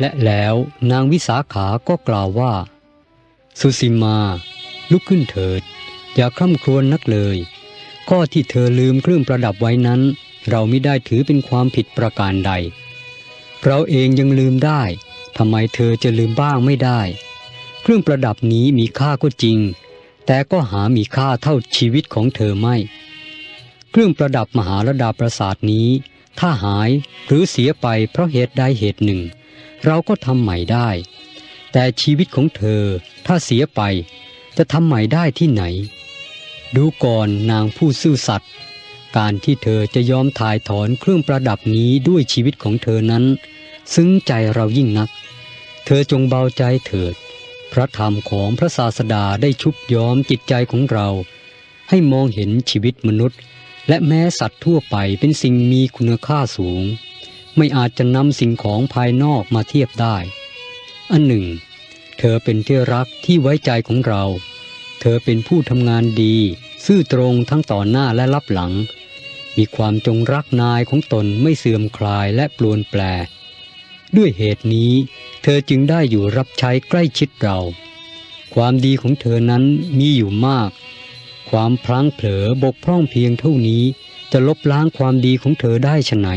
และแล้วนางวิสาขาก็กล่าวว่า สุสิมา ลุกขึ้นเถิด อย่าคร่ำครวญนักเลย ข้อที่เธอลืมเครื่องประดับไว้นั้น เราไม่ได้ถือเป็นความผิดประการใด เราเองยังลืมได้ทำไมเธอจะลืมบ้างไม่ได้ เครื่องประดับนี้มีค่าก็จริง แต่ก็หามีค่าเท่าชีวิตของเธอไม่ เครื่องประดับมหาลดาปราสาทนี้ ถ้าหายหรือเสียไปเพราะเหตุใดเหตุหนึ่ง เราก็ทำใหม่ได้ แต่ชีวิตของเธอถ้าเสียไป จะทำใหม่ได้ที่ไหน ดูก่อนนางผู้ซื่อสัตย์การที่เธอจะยอมถ่ายถอนเครื่องประดับนี้ด้วยชีวิตของเธอนั้น ซึ้งใจเรายิ่งนัก เธอจงเบาใจเถิด พระธรรมของพระศาสดาได้ชุบย้อมจิตใจของเรา ให้มองเห็นชีวิตมนุษย์ และแม้สัตว์ทั่วไปเป็นสิ่งมีคุณค่าสูง ไม่อาจจะนำสิ่งของภายนอกมาเทียบได้ อันหนึ่ง เธอเป็นที่รักที่ไว้ใจของเรา เธอเป็นผู้ทำงานดี ซื่อตรงทั้งต่อหน้าและรับหลัง มีความจงรักนายของตนไม่เสื่อมคลายและปลวนแปล ด้วยเหตุนี้ เธอจึงได้อยู่รับใช้ใกล้ชิดเรา ความดีของเธอนั้นมีอยู่มาก ความพลั้งเผลอบกพร่องเพียงเท่านี้จะลบล้างความดีของเธอได้ฉไหน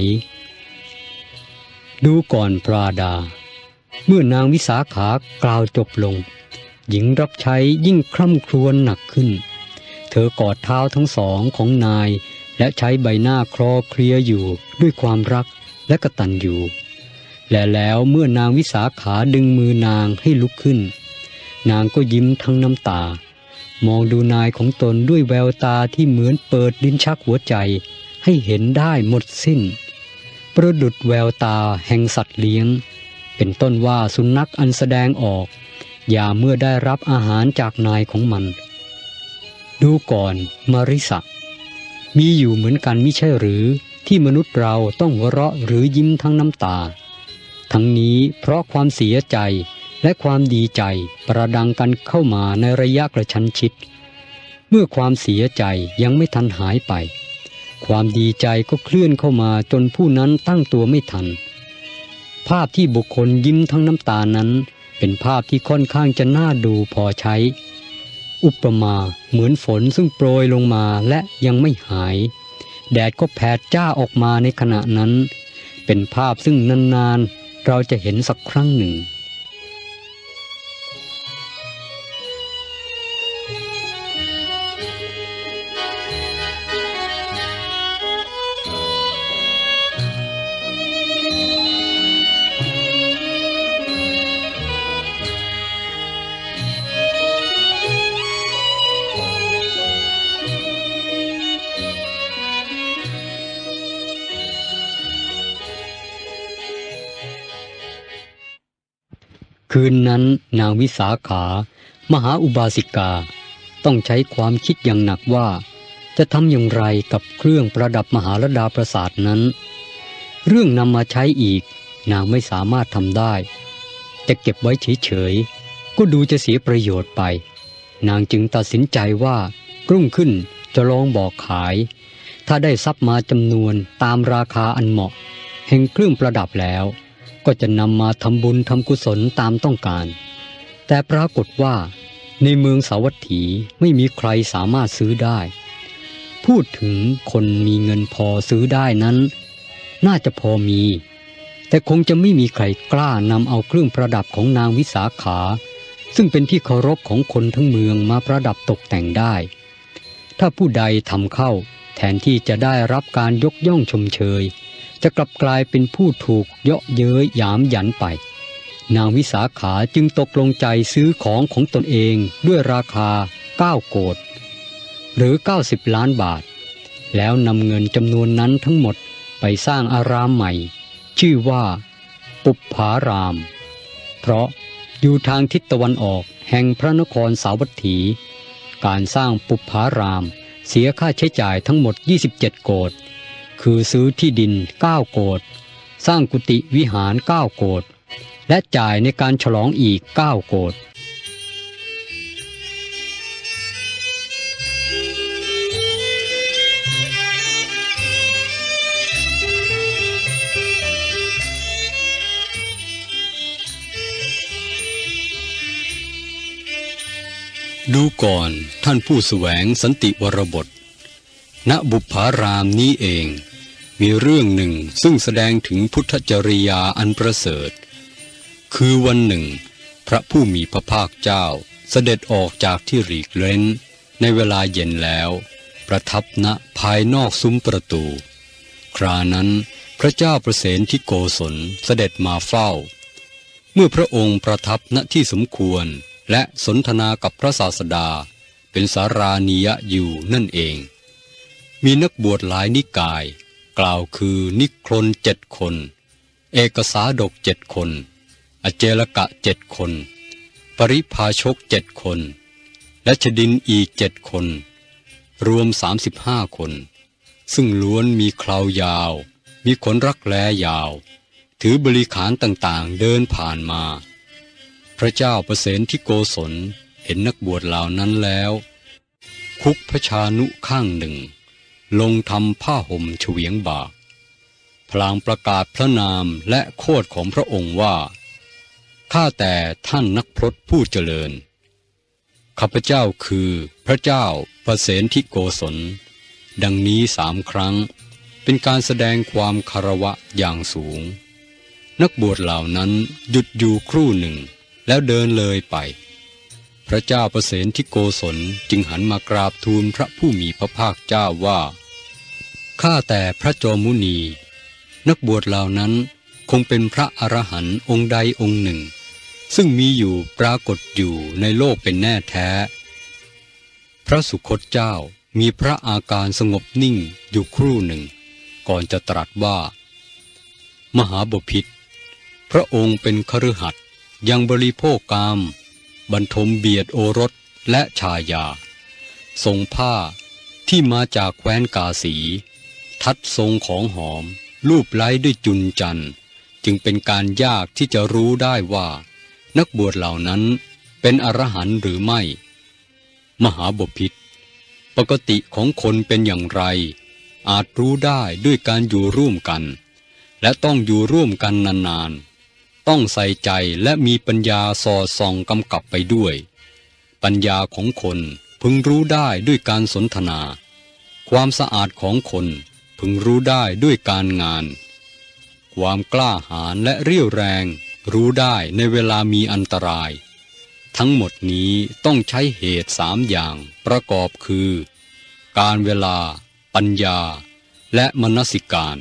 ดูก่อนปราดา เมื่อนางวิสาขากล่าวจบลง หญิงรับใช้ยิ่งคร่ำครวญหนักขึ้น เธอกอดเท้าทั้งสองของนาย และใช้ใบหน้าคลอเคลียอยู่ด้วยความรักและกระตัญญูและแล้วเมื่อนางวิสาขาดึงมือนางให้ลุกขึ้น นางก็ยิ้มทั้งน้ำตา มองดูนายของตนด้วยแววตาที่เหมือนเปิดลิ้นชักหัวใจ ให้เห็นได้หมดสิ้น ประดุดแววตาแห่งสัตว์เลี้ยง เป็นต้นว่าสุนัขอันแสดงออก อย่าเมื่อได้รับอาหารจากนายของมัน ดูก่อนมาริสะมีอยู่เหมือนกันมิใช่หรือที่มนุษย์เราต้องหัวเราะหรือยิ้มทั้งน้ำตา ทั้งนี้เพราะความเสียใจ และความดีใจประดังกันเข้ามาในระยะกระชั้นชิด เมื่อความเสียใจยังไม่ทันหายไป ความดีใจก็เคลื่อนเข้ามาจนผู้นั้นตั้งตัวไม่ทัน ภาพที่บุคคลยิ้มทั้งน้ำตานั้น เป็นภาพที่ค่อนข้างจะน่าดูพอใช้ อุปมาเหมือนฝนซึ่งโปรยลงมาและยังไม่หาย แดดก็แผดจ้าออกมาในขณะนั้น เป็นภาพซึ่งนานๆเราจะเห็นสักครั้งหนึ่ง คืนนั้นนางวิสาขา มหาอุบาสิกา ต้องใช้ความคิดอย่างหนักว่า จะทำอย่างไรกับเครื่องประดับมหาลดาประสาทนั้น เรื่องนำมาใช้อีก นางไม่สามารถทำได้จะเก็บไว้เฉยๆ ก็ดูจะเสียประโยชน์ไป นางจึงตัดสินใจว่า รุ่งขึ้นจะลองบอกขาย ถ้าได้ทรัพย์มาจำนวนตามราคาอันเหมาะ แห่งเครื่องประดับแล้ว ก็จะนำมาทำบุญทำกุศลตามต้องการ แต่ปรากฏว่า ในเมืองสาวัตถีไม่มีใครสามารถซื้อได้ พูดถึงคนมีเงินพอซื้อได้นั้น น่าจะพอมี แต่คงจะไม่มีใครกล้านำเอาเครื่องประดับของนางวิสาขา ซึ่งเป็นที่เคารพของคนทั้งเมืองมาประดับตกแต่งได้ ถ้าผู้ใดทำเข้าแทนที่จะได้รับการยกย่องชมเชย จะกลับกลายเป็นผู้ถูกเยาะเย้ยหยามหยันไป นางวิสาขาจึงตกลงใจซื้อของของตนเองด้วยราคา 9 โกดหรือ 90 ล้านบาท แล้วนำเงินจำนวนนั้นทั้งหมดไปสร้างอารามใหม่ ชื่อว่า ปุปผาราม เพราะอยู่ทางทิศตะวันออกแห่งพระนครสาวัตถี การสร้างปุปผาราม เสียค่าใช้จ่ายทั้งหมด 27 โกด คือซื้อที่ดิน 9 โกดสร้างกุฏิวิหาร 9 โกดและจ่ายในการฉลองอีก 9 โกดดูก่อนท่านผู้สแสวงสันติวรบท ณบุพารามนี้เอง มีเรื่องหนึ่งซึ่งแสดงถึงพุทธจริยาอันประเสริฐ คือวันหนึ่ง พระผู้มีพระภาคเจ้าเสด็จออกจากที่หลีกเล้น ในเวลาเย็นแล้ว ประทับณภายนอกซุ้มประตู ครานั้นพระเจ้าประเสนที่โกศลเสด็จมาเฝ้า เมื่อพระองค์ประทับณที่สมควรและสนทนากับพระศาสดา เป็นสารานิยะอยู่นั่นเอง มีนักบวชหลายนิกาย กล่าวคือนิครนเจ็ดคน เอกสาดกเจ็ดคน อเจลกะเจ็ดคน ปริพาชกเจ็ดคน และชดินอีกเจ็ดคน รวมสามสิบห้าคน ซึ่งล้วนมีคราวยาว มีขนรักแร้ยาว ถือบริขารต่างๆเดินผ่านมา พระเจ้าประเสนที่โกศลเห็นนักบวชเหล่านั้นแล้ว คุกพระชานุข้างหนึ่ง ลงทำผ้าห่มเฉวียงบาพลางประกาศพระนามและโคดของพระองค์ว่า ข้าแต่ท่านนักพรตผู้เจริญ ข้าพเจ้าคือพระเจ้าประเสนที่โกศล ดังนี้สามครั้ง เป็นการแสดงความคารวะอย่างสูง นักบวชเหล่านั้นหยุดอยู่ครู่หนึ่ง แล้วเดินเลยไป พระเจ้าประเสนที่โกศลจึงหันมากราบทูลพระผู้มีพระภาคเจ้าว่า ข้าแต่พระจอมุนี นักบวชเหล่านั้นคงเป็นพระอรหันต์องค์ใดองค์หนึ่ง ซึ่งมีอยู่ปรากฏอยู่ในโลกเป็นแน่แท้ พระสุคตเจ้ามีพระอาการสงบนิ่งอยู่ครู่หนึ่ง ก่อนจะตรัสว่า มหาบพิษพระองค์เป็นคฤหัสถยังบริโภคกาม บรรทมเบียดโอรสและชายา ทรงผ้าที่มาจากแคว้นกาสี ทัดทรงของหอม รูปไล้ด้วยจุนจันจึงเป็นการยากที่จะรู้ได้ว่า นักบวชเหล่านั้นเป็นอรหันต์หรือไม่ มหาบพิษปกติของคนเป็นอย่างไร อาจรู้ได้ด้วยการอยู่ร่วมกัน และต้องอยู่ร่วมกันนานๆ ต้องใส่ใจและมีปัญญาสอดส่องกำกับไปด้วย ปัญญาของคนพึงรู้ได้ด้วยการสนทนา ความสะอาดของคน พึงรู้ได้ด้วยการงาน ความกล้าหาญและเรี่ยวแรง รู้ได้ในเวลามีอันตราย ทั้งหมดนี้ต้องใช้เหตุสามอย่างประกอบคือ การเวลา ปัญญา และมนสิการ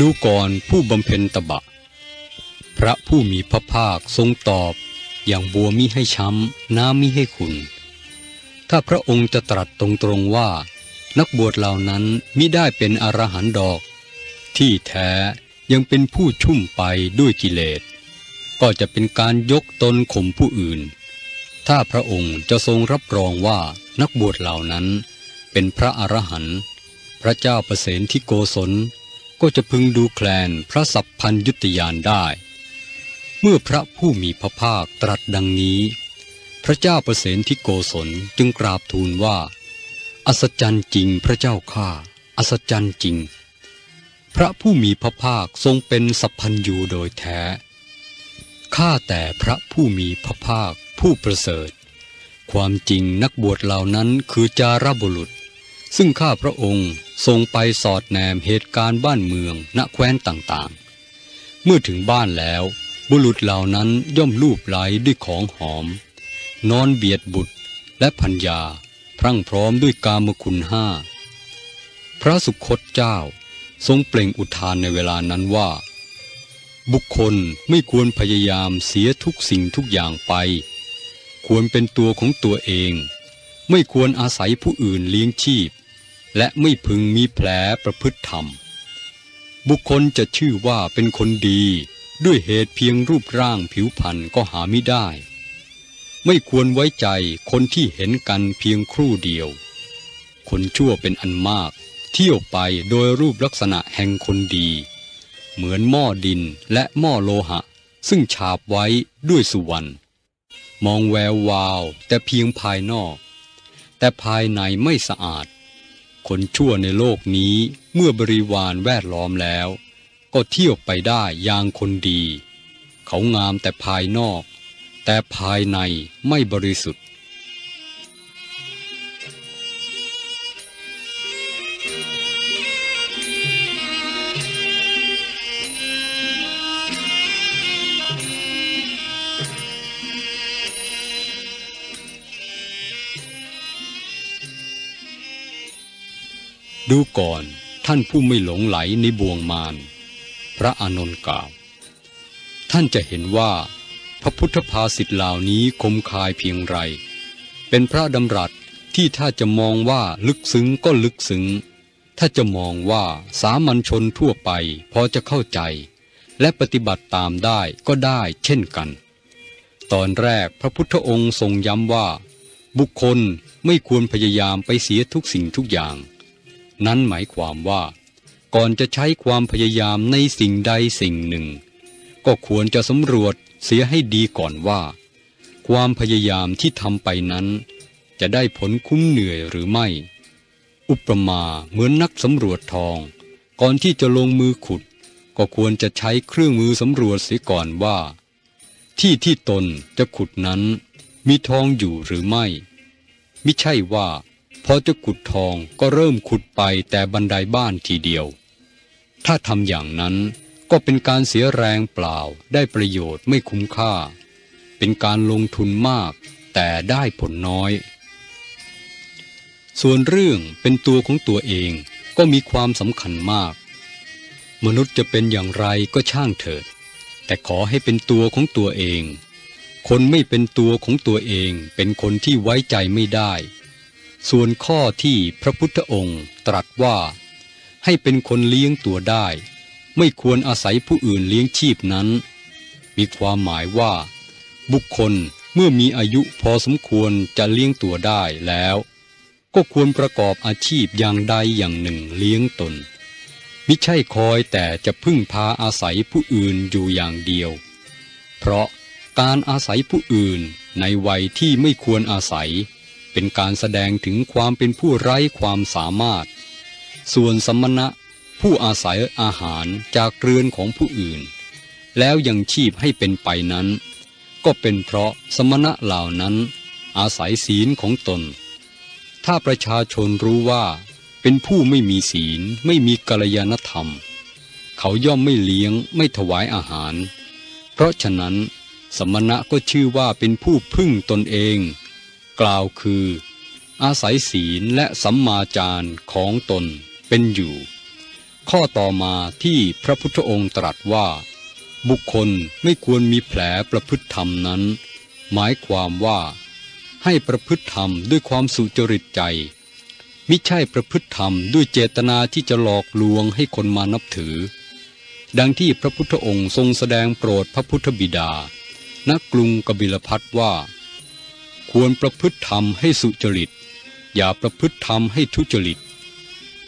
ดูก่อนผู้บำเพ็ญตบะ พระผู้มีพระภาคทรงตอบ อย่างบัวมิให้ช้ำ น้ำมิให้ขุนถ้าพระองค์จะตรัสตรงๆว่า นักบวชเหล่านั้นมิได้เป็นอรหันต์ดอก ที่แท้ยังเป็นผู้ชุ่มไปด้วยกิเลส ก็จะเป็นการยกตนข่มผู้อื่น ถ้าพระองค์จะทรงรับรองว่านักบวชเหล่านั้น เป็นพระอรหันต์พระเจ้าประเสนที่โกศล ก็จะพึงดูแคลนพระสัพพัญยุตยานได้ เมื่อพระผู้มีพระภาคตรัสดังนี้ พระเจ้าประเสนที่โกศลจึงกราบทูลว่า อัศจรรย์จริงพระเจ้าข้าอัศจรรย์จริง พระผู้มีพระภาคทรงเป็นสัพพัญญูโดยแท้ข้าแต่พระผู้มีพระภาคผู้ประเสริฐ ความจริงนักบวชเหล่านั้นคือจารบุรุษ ซึ่งข้าพระองค์ทรงไปสอดแนมเหตุการณ์บ้านเมืองณแคว้นต่างๆ เมื่อถึงบ้านแล้ว บุรุษเหล่านั้นย่อมลูบไหลด้วยของหอม นอนเบียดบุตรและพัญญา พรั่งพร้อมด้วยกามคุณห้า พระสุคตเจ้าทรงเปล่งอุทานในเวลานั้นว่า บุคคลไม่ควรพยายามเสียทุกสิ่งทุกอย่างไป ควรเป็นตัวของตัวเอง ไม่ควรอาศัยผู้อื่นเลี้ยงชีพ และไม่พึงมีแผลประพฤติธรรม บุคคลจะชื่อว่าเป็นคนดี ด้วยเหตุเพียงรูปร่างผิวพรรณก็หาไม่ได้ ไม่ควรไว้ใจคนที่เห็นกันเพียงครู่เดียว คนชั่วเป็นอันมาก เที่ยวไปโดยรูปลักษณะแห่งคนดี เหมือนหม้อดินและหม้อโลหะ ซึ่งฉาบไว้ด้วยสุวรรณมองแวววาวแต่เพียงภายนอก แต่ภายในไม่สะอาด คนชั่วในโลกนี้เมื่อบริวารแวดล้อมแล้ว ก็เที่ยวไปได้อย่างคนดี เขางามแต่ภายนอก แต่ภายในไม่บริสุทธิ์ ดูก่อนท่านผู้ไม่หลงไหลในบ่วงมารพระอานนท์กล่าว ท่านจะเห็นว่า พระพุทธภาษิตเหล่านี้คมคายเพียงไร เป็นพระดำรัสที่ถ้าจะมองว่าลึกซึ้งก็ลึกซึ้ง ถ้าจะมองว่าสามัญชนทั่วไปพอจะเข้าใจ และปฏิบัติตามได้ก็ได้เช่นกัน ตอนแรกพระพุทธองค์ทรงย้ำว่า บุคคลไม่ควรพยายามไปเสียทุกสิ่งทุกอย่าง นั้นหมายความว่า ก่อนจะใช้ความพยายามในสิ่งใดสิ่งหนึ่ง ก็ควรจะสำรวจเสียให้ดีก่อนว่า ความพยายามที่ทำไปนั้น จะได้ผลคุ้มเหนื่อยหรือไม่ อุปมาเหมือนนักสำรวจทอง ก่อนที่จะลงมือขุด ก็ควรจะใช้เครื่องมือสำรวจเสียก่อนว่า ที่ที่ตนจะขุดนั้น มีทองอยู่หรือไม่ มิใช่ว่า อจะขุดทองก็เริ่มขุดไปแต่บันไดบ้านทีเดียว ถ้าทำอย่างนั้นก็เป็นการเสียแรงเปล่าได้ประโยชน์ไม่คุ้มค่า เป็นการลงทุนมาก แต่ได้ผลน้อย ส่วนเรื่องเป็นตัวของตัวเองก็มีความสำคัญมาก มนุษย์จะเป็นอย่างไรก็ช่างเถิด แต่ขอให้เป็นตัวของตัวเอง คนไม่เป็นตัวของตัวเองเป็นคนที่ไว้ใจไม่ได้ ส่วนข้อที่พระพุทธองค์ตรัสว่า ให้เป็นคนเลี้ยงตัวได้ ไม่ควรอาศัยผู้อื่นเลี้ยงชีพนั้น มีความหมายว่า บุคคลเมื่อมีอายุพอสมควรจะเลี้ยงตัวได้แล้ว ก็ควรประกอบอาชีพอย่างใดอย่างหนึ่งเลี้ยงตน มิใช่คอยแต่จะพึ่งพาอาศัยผู้อื่นอยู่อย่างเดียว เพราะการอาศัยผู้อื่นในวัยที่ไม่ควรอาศัย เป็นการแสดงถึงความเป็นผู้ไร้ความสามารถ ส่วนสมณะผู้อาศัยอาหารจากเรือนของผู้อื่น แล้วยังชีพให้เป็นไปนั้น ก็เป็นเพราะสมณะเหล่านั้น อาศัยศีลของตน ถ้าประชาชนรู้ว่าเป็นผู้ไม่มีศีลไม่มีกัลยาณธรรม เขาย่อมไม่เลี้ยงไม่ถวายอาหาร เพราะฉะนั้น สมณะก็ชื่อว่าเป็นผู้พึ่งตนเอง กล่าวคือ อาศัยศีลและสัมมาจารของตนเป็นอยู่ ข้อต่อมาที่พระพุทธองค์ตรัสว่า บุคคลไม่ควรมีแผลประพฤติธรรมนั้น หมายความว่า ให้ประพฤติธรรมด้วยความสุจริตใจมิใช่ประพฤติธรรมด้วยเจตนาที่จะหลอกลวงให้คนมานับถือ ดังที่พระพุทธองค์ทรงแสดงโปรดพระพุทธบิดา ณกรุงกบิลพัทว่า ควรประพฤติธรรมให้สุจริต อย่าประพฤติธรรมให้ทุจริต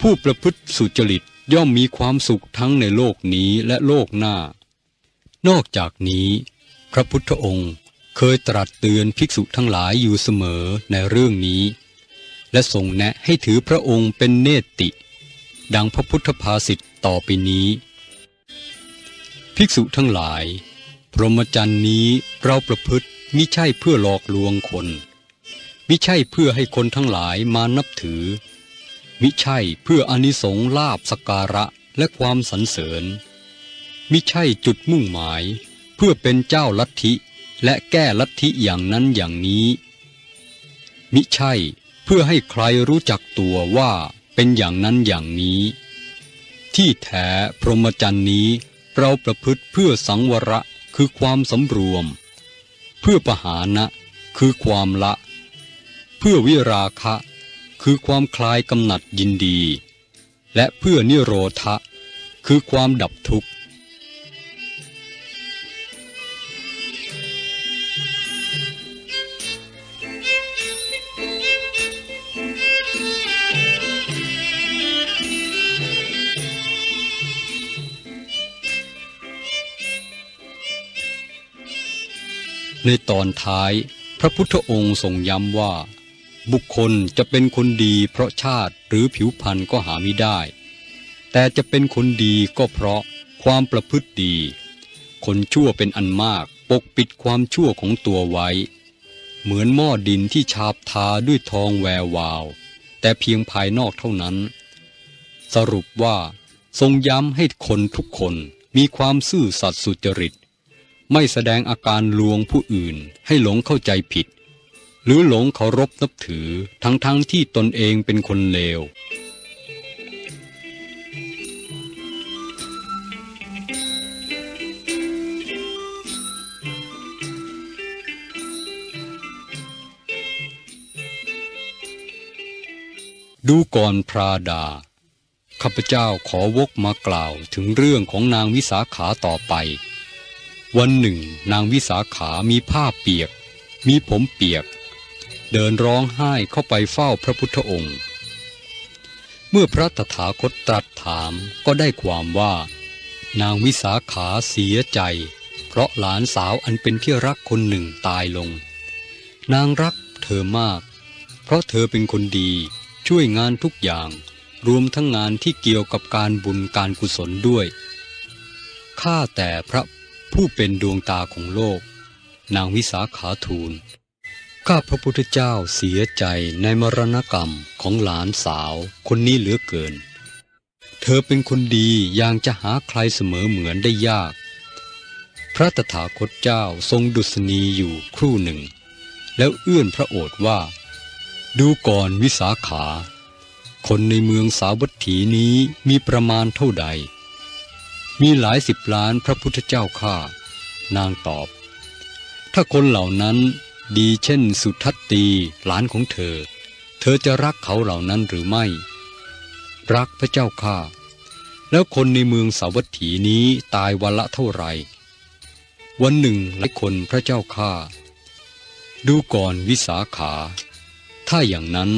ผู้ประพฤติสุจริตย่อมมีความสุขทั้งในโลกนี้และโลกหน้า นอกจากนี้ พระพุทธองค์เคยตรัสเตือนภิกษุทั้งหลายอยู่เสมอในเรื่องนี้ และทรงแนะให้ถือพระองค์เป็นเนติ ดังพระพุทธภาษิตต่อไปนี้ ภิกษุทั้งหลาย พรหมจรรย์นี้เราประพฤติ มิใช่เพื่อหลอกลวงคน มิใช่เพื่อให้คนทั้งหลายมานับถือ มิใช่เพื่ออนิสงลาบสการะและความสรรเสริญ มิใช่จุดมุ่งหมาย เพื่อเป็นเจ้าลัทธิและแก้ลัทธิอย่างนั้นอย่างนี้ มิใช่เพื่อให้ใครรู้จักตัวว่าเป็นอย่างนั้นอย่างนี้ ที่แท้พรหมจรรย์นี้เราประพฤติเพื่อสังวระคือความสำรวม เพื่อปหานะ คือความละ เพื่อวิราคะ คือความคลายกำหนัดยินดี และเพื่อนิโรธะ คือความดับทุกข์ ในตอนท้าย พระพุทธองค์ทรงย้ำว่า บุคคลจะเป็นคนดีเพราะชาติหรือผิวพรรณก็หาไม่ได้ แต่จะเป็นคนดีก็เพราะความประพฤติดี คนชั่วเป็นอันมากปกปิดความชั่วของตัวไว้ เหมือนหม้อดินที่ฉาบทาด้วยทองแวววาว แต่เพียงภายนอกเท่านั้น สรุปว่า ทรงย้ำให้คนทุกคนมีความซื่อสัตย์สุจริต ไม่แสดงอาการลวงผู้อื่นให้หลงเข้าใจผิด หรือหลงเคารพนับถือทั้งๆทที่ตนเองเป็นคนเลว ดูก่อนพราดาข้าพเจ้าขอวกมากล่าวถึงเรื่องของนางวิสาขาต่อไป วันหนึ่ง นางวิสาขามีผ้าเปียก มีผมเปียก เดินร้องไห้เข้าไปเฝ้าพระพุทธองค์ เมื่อพระตถาคตตรัสถามก็ได้ความว่า นางวิสาขาเสียใจ เพราะหลานสาวอันเป็นที่รักคนหนึ่งตายลง นางรักเธอมาก เพราะเธอเป็นคนดีช่วยงานทุกอย่างรวมทั้งงานที่เกี่ยวกับการบุญการกุศลด้วย ข้าแต่พระ ผู้เป็นดวงตาของโลก นางวิสาขาทูล ข้าพระพุทธเจ้าเสียใจในมรณกรรมของหลานสาวคนนี้เหลือเกิน เธอเป็นคนดีอย่างจะหาใครเสมอเหมือนได้ยาก พระตถาคตเจ้าทรงดุษณีอยู่ครู่หนึ่ง แล้วเอื้อนพระโอษฐ์ว่า ดูก่อนวิสาขา คนในเมืองสาวัตถีนี้มีประมาณเท่าใด มีหลายสิบล้านพระพุทธเจ้าข้านางตอบ ถ้าคนเหล่านั้นดีเช่นสุทัตตีหลานของเธอ เธอจะรักเขาเหล่านั้นหรือไม่ รักพระเจ้าข้าแล้วคนในเมืองสาวัตถีนี้ตายวันละเท่าไหร่ วันหนึ่งหลายคนพระเจ้าข้าดูก่อนวิสาขา ถ้าอย่างนั้น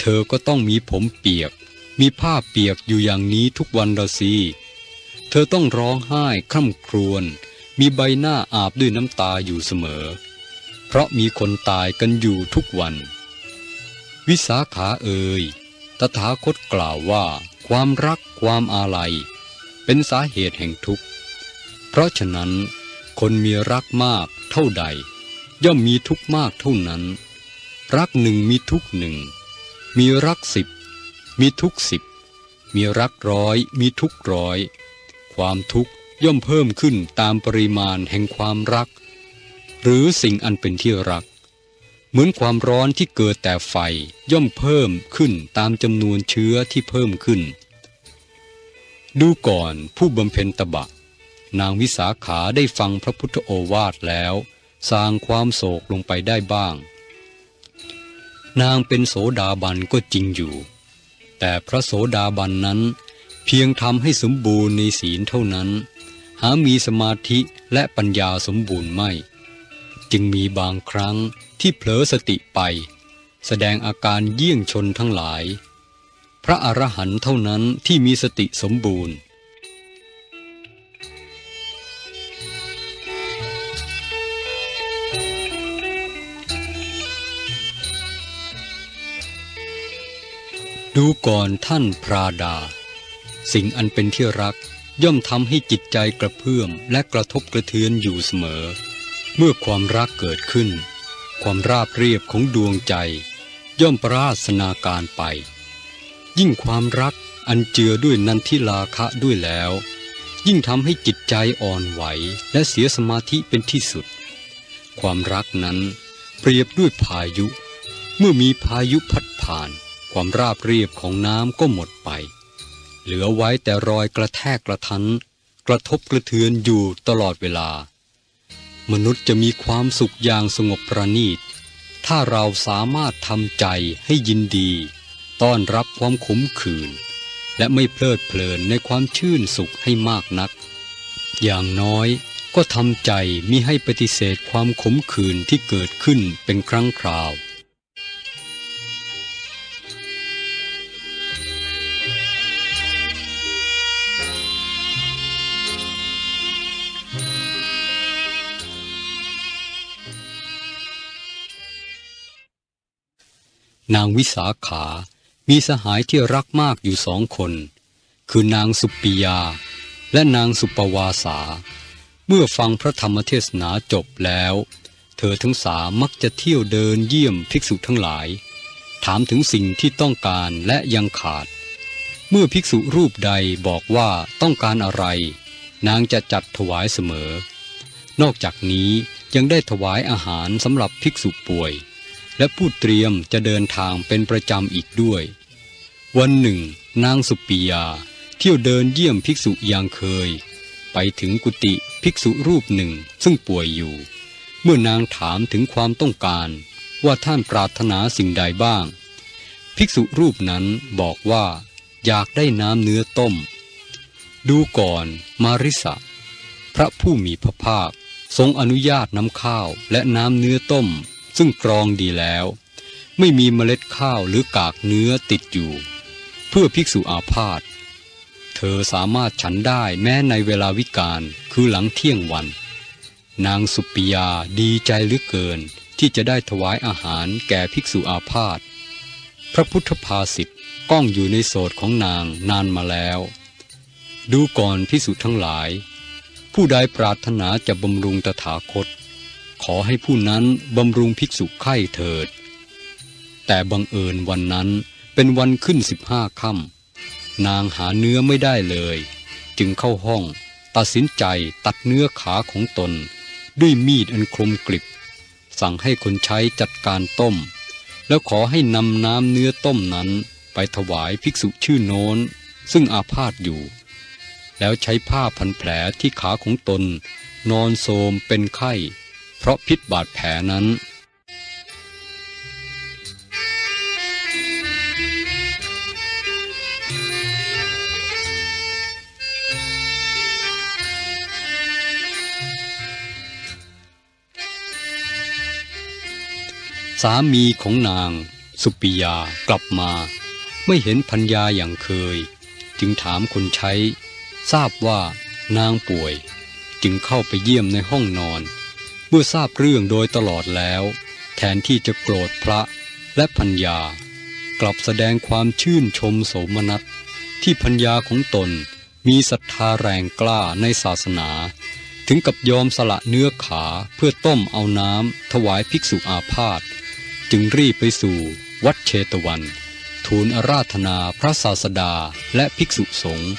เธอก็ต้องมีผมเปียก มีผ้าเปียกอยู่อย่างนี้ทุกวันละสิ ธอต้องร้องไห้คร่ำครวญมีใบหน้าอาบด้วยน้ำตาอยู่เสมอ เพราะมีคนตายกันอยู่ทุกวัน วิสาขาเอ่ยตถาคตกล่าวว่า ความรักความอาลัย เป็นสาเหตุแห่งทุกข์ เพราะฉะนั้น คนมีรักมากเท่าใด ย่อมมีทุกข์มากเท่านั้น รักหนึ่งมีทุกข์หนึ่ง มีรักสิบมีทุกข์สิบมีรักร้อยมีทุกข์ร้อย ความทุกข์ย่อมเพิ่มขึ้นตามปริมาณแห่งความรัก หรือสิ่งอันเป็นที่รัก เหมือนความร้อนที่เกิดแต่ไฟย่อมเพิ่มขึ้นตามจำนวนเชื้อที่เพิ่มขึ้น ดูก่อนผู้บำเพ็ญตบะ นางวิสาขาได้ฟังพระพุทธโอวาทแล้วสร้างความโศกลงไปได้บ้าง นางเป็นโสดาบันก็จริงอยู่ แต่พระโสดาบันนั้น เพียงทำให้สมบูรณ์ในศีลเท่านั้น หามีสมาธิและปัญญาสมบูรณ์ไม่ จึงมีบางครั้งที่เผลอสติไป แสดงอาการเยี่ยงชนทั้งหลาย พระอรหันต์เท่านั้นที่มีสติสมบูรณ์ดูก่อนท่านพราดา สิ่งอันเป็นที่รักย่อมทำให้จิตใจกระเพื่อมและกระทบกระเทือนอยู่เสมอ เมื่อความรักเกิดขึ้น ความราบเรียบของดวงใจ ย่อมปราศนาการไป ยิ่งความรักอันเจือด้วยนันทิลาคะด้วยแล้ว ยิ่งทำให้จิตใจอ่อนไหวและเสียสมาธิเป็นที่สุด ความรักนั้นเปรียบด้วยพายุ เมื่อมีพายุพัดผ่าน ความราบเรียบของน้ำก็หมดไป เหลือไว้แต่รอยกระแทกกระทัน กระทบกระเทือนอยู่ตลอดเวลา มนุษย์จะมีความสุขอย่างสงบประณีต ถ้าเราสามารถทำใจให้ยินดี ต้อนรับความขมขื่นและไม่เพลิดเพลินในความชื่นสุขให้มากนัก อย่างน้อยก็ทำใจมิให้ปฏิเสธความขมขื่นที่เกิดขึ้นเป็นครั้งคราว นางวิสาขา มีสหายที่รักมากอยู่สองคน คือนางสุปิยา และนางสุปวาสา เมื่อฟังพระธรรมเทศนาจบแล้ว เธอทั้งสามมักจะเที่ยวเดินเยี่ยมภิกษุทั้งหลาย ถามถึงสิ่งที่ต้องการและยังขาด เมื่อภิกษุรูปใดบอกว่าต้องการอะไร นางจะจัดถวายเสมอ นอกจากนี้ยังได้ถวายอาหารสำหรับภิกษุป่วย และผู้เตรียมจะเดินทางเป็นประจำอีกด้วย วันหนึ่ง นางสุปิยา เที่ยวเดินเยี่ยมภิกษุอย่างเคย ไปถึงกุฏิภิกษุรูปหนึ่งซึ่งป่วยอยู่ เมื่อนางถามถึงความต้องการว่าท่านปรารถนาสิ่งใดบ้าง ภิกษุรูปนั้นบอกว่า อยากได้น้ำเนื้อต้ม ดูก่อนมาริสะพระผู้มีพระภาคทรงอนุญาตน้ำข้าวและน้ำเนื้อต้ม ซึ่งกรองดีแล้ว ไม่มีเมล็ดข้าวหรือกากเนื้อติดอยู่ เพื่อภิกษุอาพาธเธอสามารถฉันได้แม้ในเวลาวิกาลคือหลังเที่ยงวัน นางสุปิยาดีใจเหลือเกินที่จะได้ถวายอาหารแก่ภิกษุอาพาธพระพุทธภาษิตก้องอยู่ในโสดของนางนานมาแล้ว ดูก่อนพิสุทั้งหลาย ผู้ใดปรารถนาจะบำรุงตถาคต ขอให้ผู้นั้นบำรุงภิกษุไข้เถิด แต่บังเอิญวันนั้นเป็นวันขึ้นสิบห้าค่ำนางหาเนื้อไม่ได้เลย จึงเข้าห้องตัดสินใจตัดเนื้อขาของตน ด้วยมีดอันคมกริบ สั่งให้คนใช้จัดการต้ม แล้วขอให้นำน้ำเนื้อต้มนั้นไปถวายภิกษุชื่อโน้น ซึ่งอาพาธอยู่ แล้วใช้ผ้าพันแผลที่ขาของตน นอนโทมเป็นไข้ เพราะพิษบาดแผลนั้น สามีของนางสุปิยากลับมา ไม่เห็นพัญญาอย่างเคย จึงถามคนใช้ ทราบว่านางป่วย จึงเข้าไปเยี่ยมในห้องนอน มื่อทราบเรื่องโดยตลอดแล้ว แทนที่จะโกรธพระและพัญญา กลับแสดงความชื่นชมโสมนัส ที่พัญญาของตนมีศรัทธาแรงกล้าในศาสนา ถึงกับยอมสละเนื้อขาเพื่อต้มเอาน้ำถวายภิกษุอาพาธจึงรีบไปสู่วัดเชตวัน ทูลอาราธนาพระศาสดาและภิกษุสงฆ์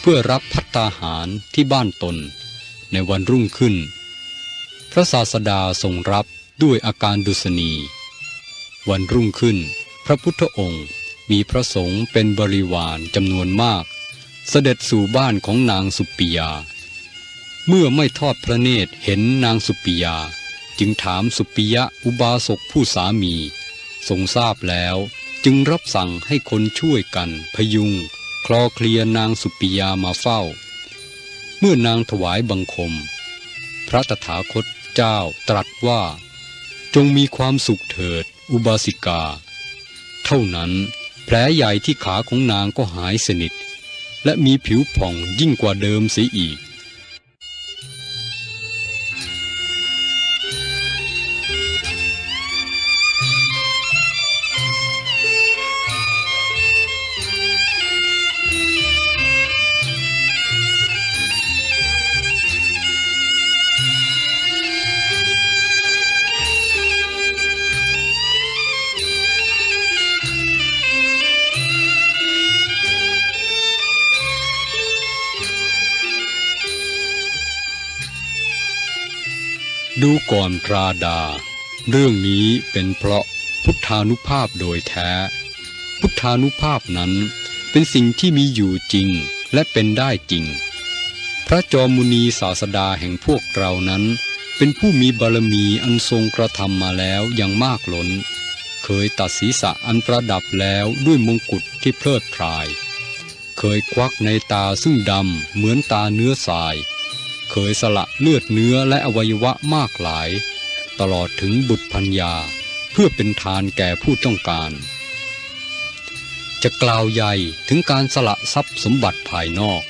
เพื่อรับพัตตาหารที่บ้านตน ในวันรุ่งขึ้น พระศาสดาทรงรับด้วยอาการดุษณี วันรุ่งขึ้น พระพุทธองค์มีพระสงฆ์เป็นบริวารจำนวนมาก เสด็จสู่บ้านของนางสุปิยา เมื่อไม่ทอดพระเนตรเห็นนางสุปิยา จึงถามสุปิยะอุบาสกผู้สามี ทรงทราบแล้วจึงรับสั่งให้คนช่วยกันพยุง คลอเคลียนางสุปิยามาเฝ้า เมื่อนางถวายบังคม พระตถาคต เจ้าตรัสว่า จงมีความสุขเถิด อุบาสิกา เท่านั้นแผลใหญ่ที่ขาของนางก็หายสนิท และมีผิวผ่องยิ่งกว่าเดิมเสียอีก ก่อนราดา เรื่องนี้เป็นเพราะพุทธานุภาพโดยแท้ พุทธานุภาพนั้นเป็นสิ่งที่มีอยู่จริงและเป็นได้จริง พระจอมมุนีศาสดาแห่งพวกเรานั้น เป็นผู้มีบารมีอันทรงกระทำมาแล้วอย่างมากล้น เคยตัดศีรษะอันประดับแล้วด้วยมงกุฎที่เพลิดพราย เคยควักในตาซึ่งดำเหมือนตาเนื้อทราย เคยสละเลือดเนื้อและอวัยวะมากหลาย ตลอดถึงบุตรพัญญา เพื่อเป็นทานแก่ผู้ต้องการ จะกล่าวใหญ่ถึงการสละทรัพย์สมบัติภายนอก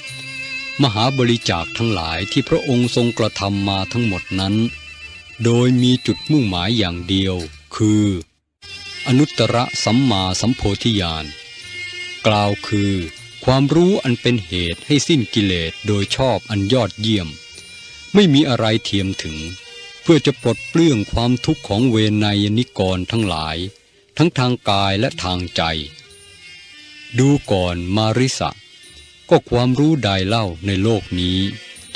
มหาบริจาคทั้งหลายที่พระองค์ทรงกระทำมาทั้งหมดนั้น โดยมีจุดมุ่งหมายอย่างเดียว คือออนุตตรสัมมาสัมโพธิญาณกล่าวคือความรู้อันเป็นเหตุให้สิ้นกิเลสโดยชอบอันยอดเยี่ยม ไม่มีอะไรเทียมถึง เพื่อจะปลดเปลื้องความทุกข์ของเวนไนยนิกรทั้งหลาย ทั้งทางกายและทางใจ ดูก่อนมาริสะ ก็ความรู้ใดเล่าในโลกนี้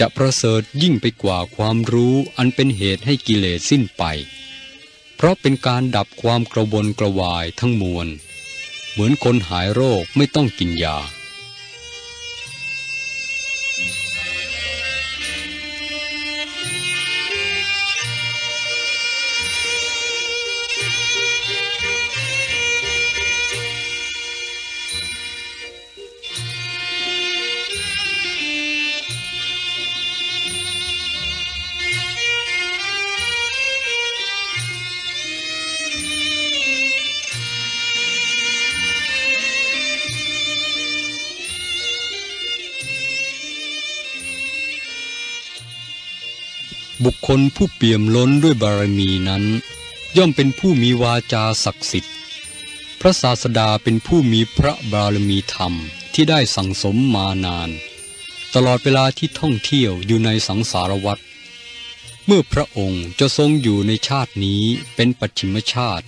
จะประเสริฐยิ่งไปกว่าความรู้อันเป็นเหตุให้กิเลสสิ้นไป เพราะเป็นการดับความกระวนกระวายทั้งมวล เหมือนคนหายโรคไม่ต้องกินยา คคลผู้เปี่ยมล้นด้วยบารมีนั้น ย่อมเป็นผู้มีวาจาศักดิ์สิทธิ์ พระศาสดาเป็นผู้มีพระบารมีธรรมที่ได้สั่งสมมานาน ตลอดเวลาที่ท่องเที่ยวอยู่ในสังสารวัฏเมื่อพระองค์จะทรงอยู่ในชาตินี้เป็นปัจฉิมชาติ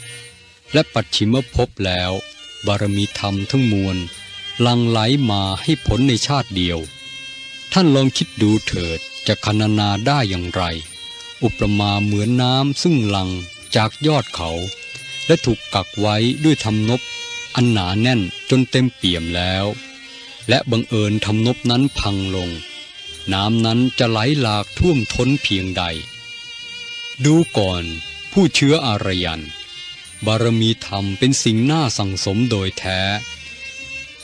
และปัจฉิมภพแล้ว บารมีธรรมทั้งมวลลังไหลมาให้ผลในชาติเดียว ท่านลองคิดดูเถิดจะคณนาได้อย่างไร อุปมาเหมือนน้ำซึ่งหลังจากยอดเขา และถูกกักไว้ด้วยทำนบ อันหนาแน่นจนเต็มเปี่ยมแล้ว และบังเอิญทำนบนั้นพังลง น้ำนั้นจะไหลหลากท่วมท้นเพียงใด ดูก่อนผู้เชื้ออารยัน บารมีธรรมเป็นสิ่งน่าสั่งสมโดยแท้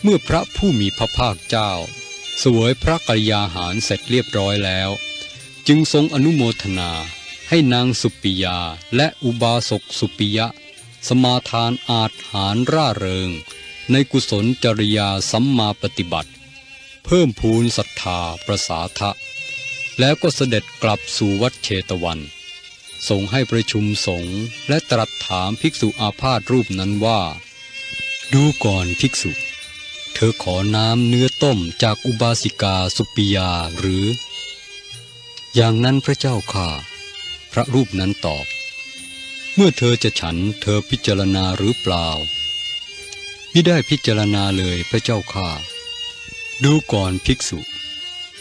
เมื่อพระผู้มีพระภาคเจ้า สวยพระกรยาหารเสร็จเรียบร้อยแล้ว จึงทรงอนุโมทนาให้นางสุปิยาและอุบาสกสุปิยะ สมาทานอาจหารร่าเริง ในกุศลจริยาสัมมาปฏิบัติ เพิ่มพูนศรัทธาประสาทะ แล้วก็เสด็จกลับสู่วัดเชตวันทรงให้ประชุมสงฆ์และตรัสถามภิกษุอาพาธรูปนั้นว่า ดูก่อนภิกษุ เธอขอน้ำเนื้อต้มจากอุบาสิกาสุปิยาหรือ อย่างนั้นพระเจ้าค่ะ พระรูปนั้นตอบ เมื่อเธอจะฉันเธอพิจารณาหรือเปล่า ไม่ได้พิจารณาเลยพระเจ้าค่ะ ดูก่อนภิกษุ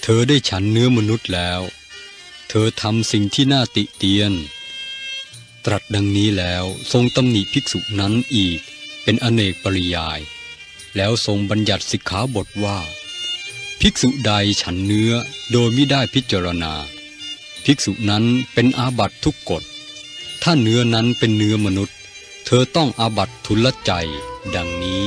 เธอได้ฉันเนื้อมนุษย์แล้ว เธอทำสิ่งที่น่าติเตียน ตรัสดังนี้แล้วทรงตำหนิภิกษุนั้นอีก เป็นอเนกปริยาย แล้วทรงบัญญัติสิกขาบทว่า ภิกษุใดฉันเนื้อโดยไม่ได้พิจารณา ภิกษุนั้นเป็นอาบัตทุกกฎ ถ้าเนื้อนั้นเป็นเนื้อมนุษย์ เธอต้องอาบัตทุลใจดังนี้